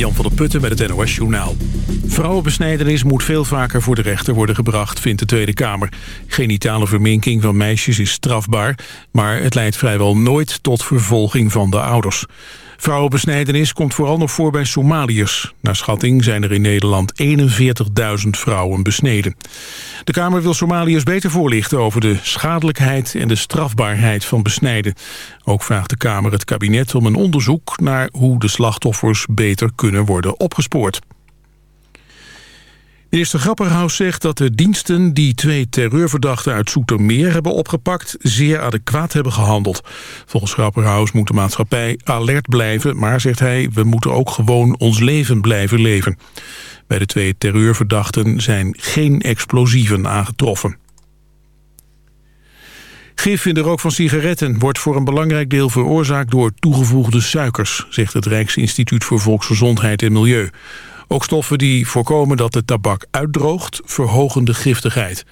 Jan van der Putten met het NOS Journaal. Vrouwenbesnijdenis moet veel vaker voor de rechter worden gebracht, vindt de Tweede Kamer. Genitale verminking van meisjes is strafbaar, maar het leidt vrijwel nooit tot vervolging van de ouders. Vrouwenbesnijdenis komt vooral nog voor bij Somaliërs. Naar schatting zijn er in Nederland 41.000 vrouwen besneden. De Kamer wil Somaliërs beter voorlichten over de schadelijkheid en de strafbaarheid van besnijden. Ook vraagt de Kamer het kabinet om een onderzoek naar hoe de slachtoffers beter kunnen worden opgespoord. Minister Grapperhaus zegt dat de diensten die twee terreurverdachten uit Soetermeer hebben opgepakt zeer adequaat hebben gehandeld. Volgens Grapperhaus moet de maatschappij alert blijven, maar zegt hij we moeten ook gewoon ons leven blijven leven. Bij de twee terreurverdachten zijn geen explosieven aangetroffen. Gif in de rook van sigaretten wordt voor een belangrijk deel veroorzaakt door toegevoegde suikers, zegt het Rijksinstituut voor Volksgezondheid en Milieu. Ook stoffen die voorkomen dat de tabak uitdroogt, verhogen de giftigheid.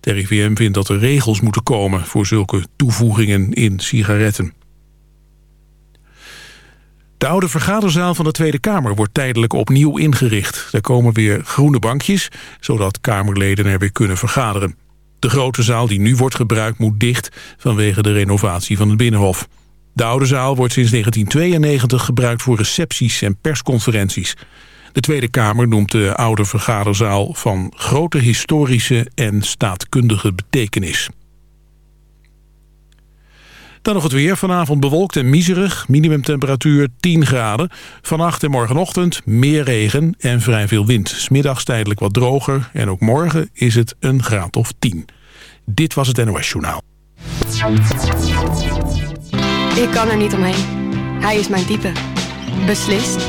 De RIVM vindt dat er regels moeten komen voor zulke toevoegingen in sigaretten. De oude vergaderzaal van de Tweede Kamer wordt tijdelijk opnieuw ingericht. Er komen weer groene bankjes, zodat Kamerleden er weer kunnen vergaderen. De grote zaal die nu wordt gebruikt moet dicht vanwege de renovatie van het Binnenhof. De oude zaal wordt sinds 1992 gebruikt voor recepties en persconferenties. De Tweede Kamer noemt de oude vergaderzaal van grote historische en staatkundige betekenis. Dan nog het weer. Vanavond bewolkt en miserig. Minimumtemperatuur 10 graden. Vannacht en morgenochtend meer regen en vrij veel wind. Smiddags tijdelijk wat droger. En ook morgen is het een graad of 10. Dit was het NOS Journaal. Ik kan er niet omheen. Hij is mijn type. Beslist,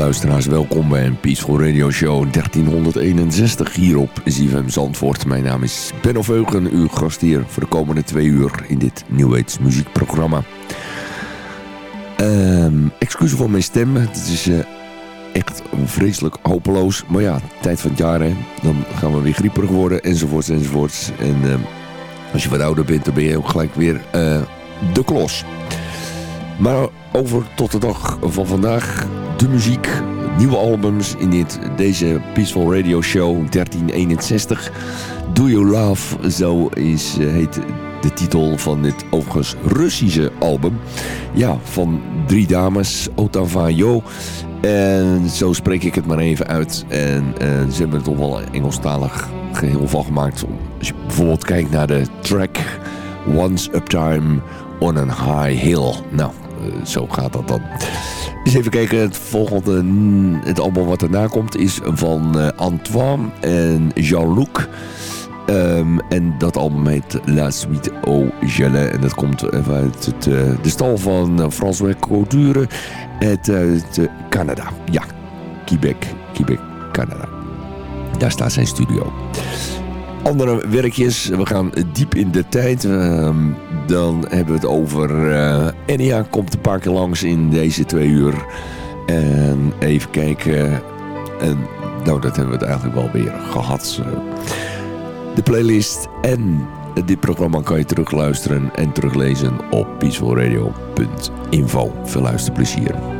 Luisteraars, welkom bij een Peaceful Radio Show 1361 hier op ZFM Zandvoort. Mijn naam is Benno Veugen, uw gast hier voor de komende twee uur in dit New Age muziekprogramma. Um, voor mijn stem, het is uh, echt vreselijk hopeloos. Maar ja, tijd van het jaar hè, dan gaan we weer grieperig worden enzovoorts enzovoorts. En uh, als je wat ouder bent, dan ben je ook gelijk weer uh, de klos. Maar over tot de dag van vandaag de muziek, nieuwe albums in dit, deze Peaceful Radio Show 1361. Do You Love, zo is, eh, heet de titel van dit overigens Russische album. Ja, van drie dames, Otavayo. En zo spreek ik het maar even uit. En, en ze hebben er toch wel Engelstalig geheel van gemaakt. Als je bijvoorbeeld kijkt naar de track Once Uptime on a High Hill. Nou, eh, zo gaat dat dan. Even kijken, het volgende, het album wat erna komt is van uh, Antoine en Jean-Luc. Um, en dat album heet La Suite au Gelais. En dat komt uit het, uh, de stal van uh, François Couture uit, Canada. Ja, Quebec, Quebec, Canada. Daar staat zijn studio andere werkjes. We gaan diep in de tijd. Ehm, dan hebben we het over... Uh, Enya komt een paar keer langs in deze twee uur. En even kijken... En nou, dat hebben we het eigenlijk wel weer gehad. De playlist en dit programma kan je terugluisteren en teruglezen op peacefulradio.info. Veel luisterplezier.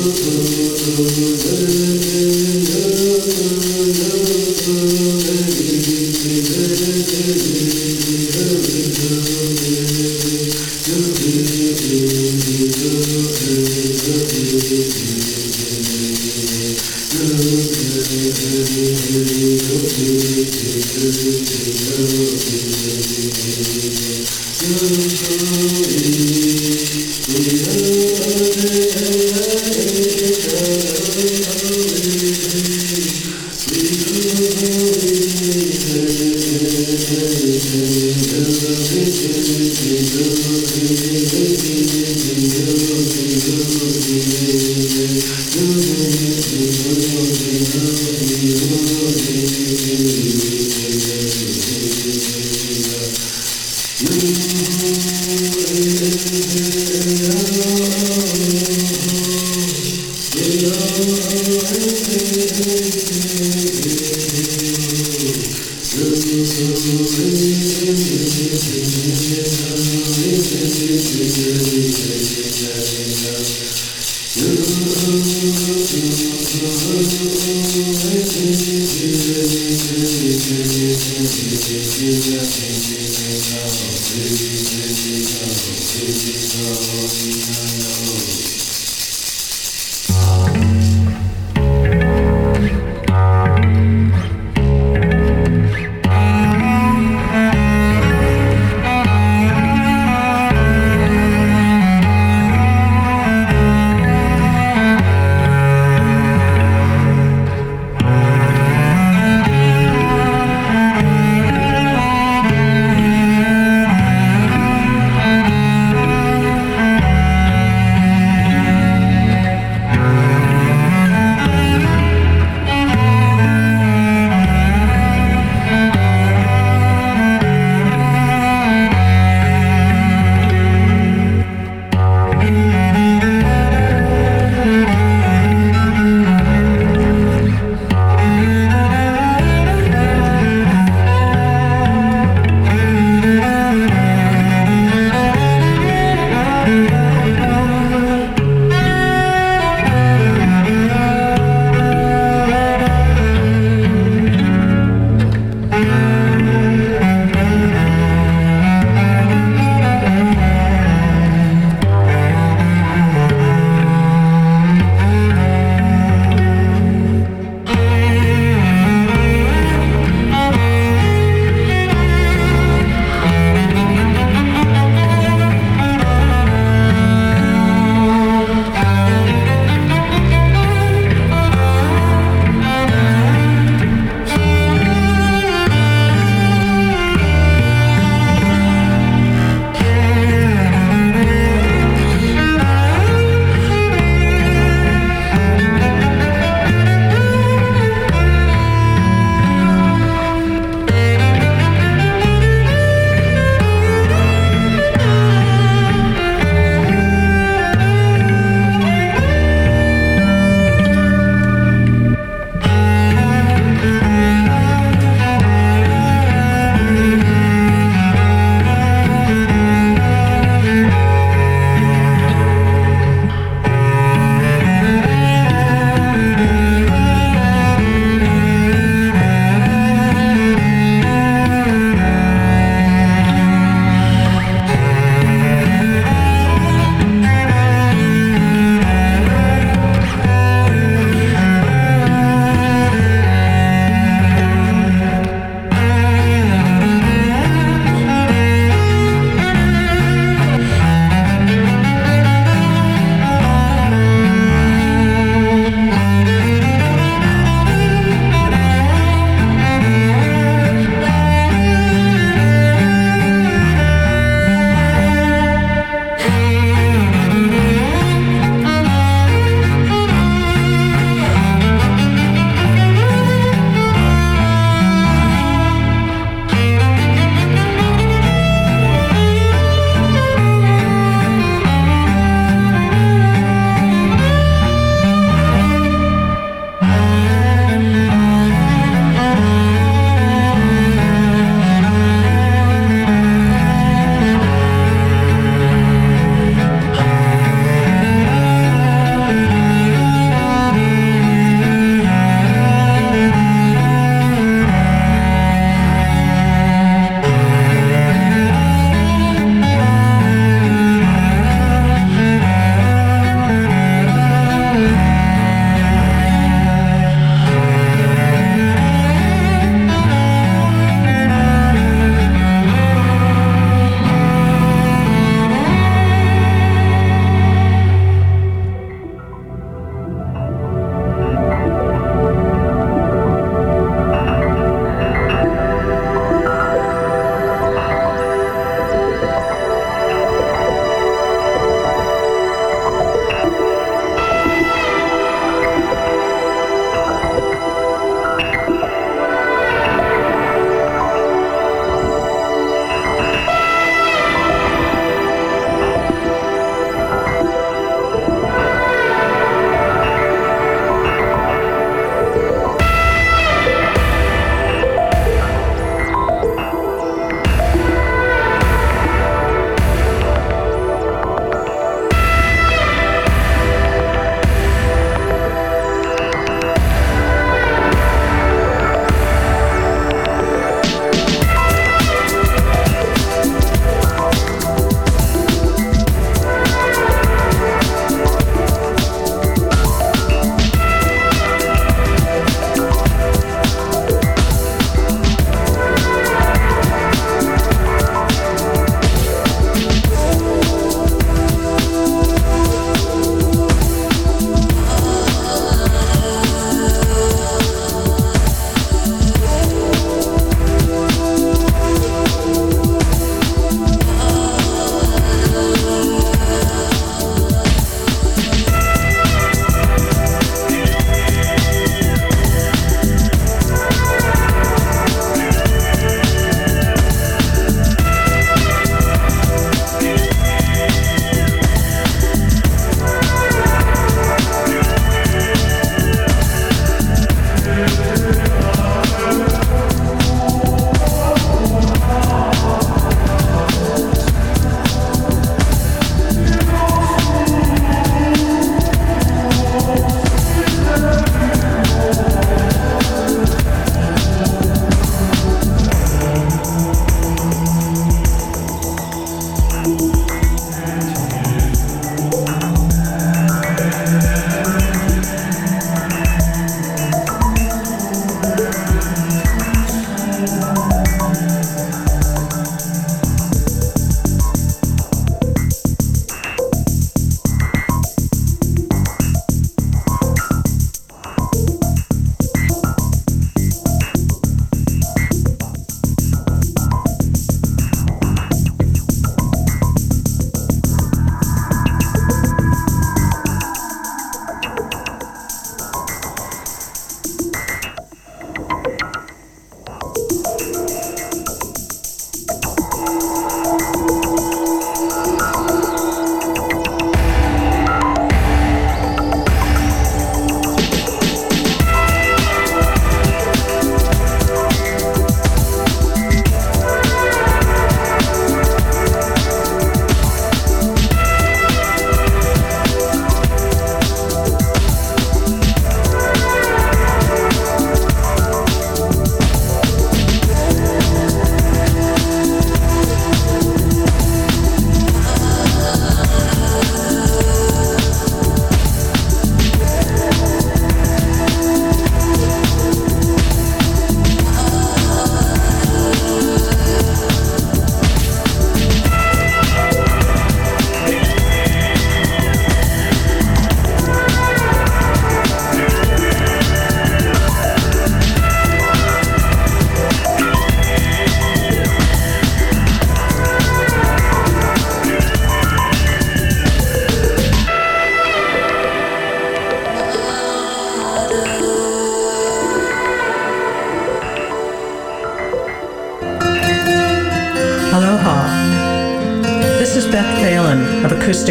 You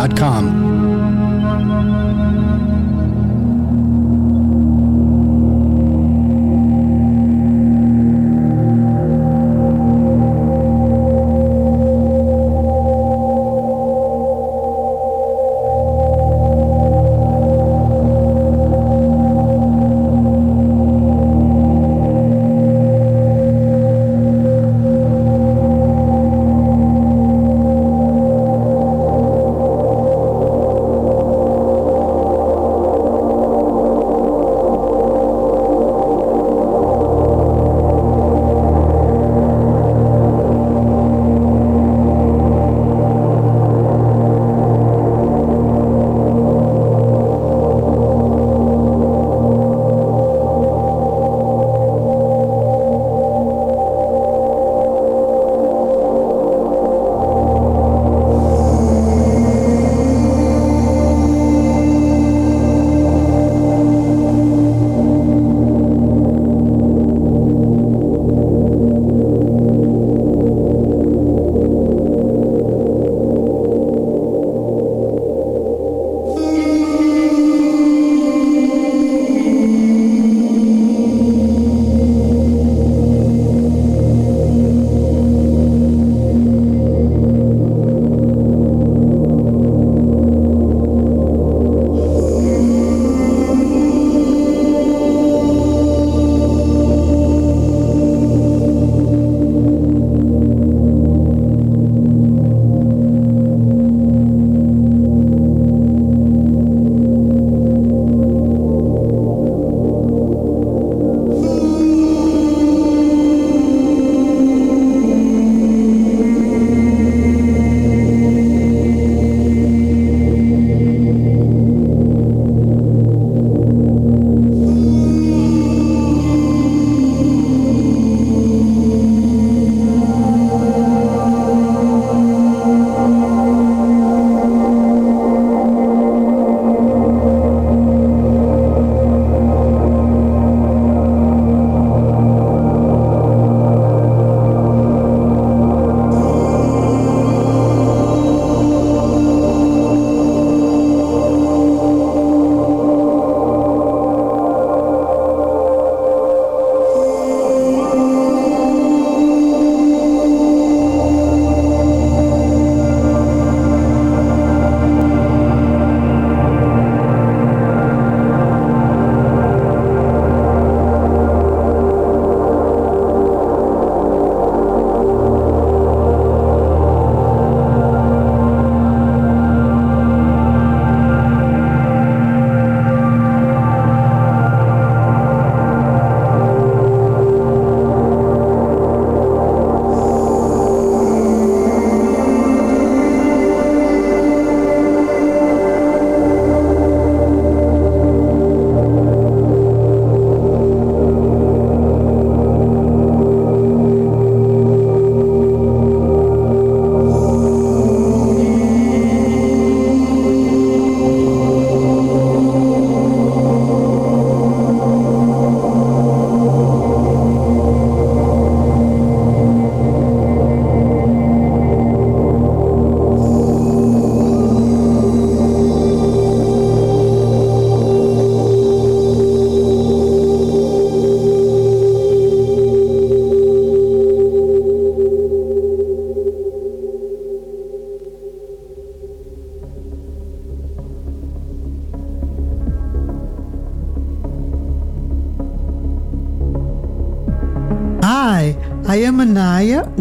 www.thebrainfeedershow.com.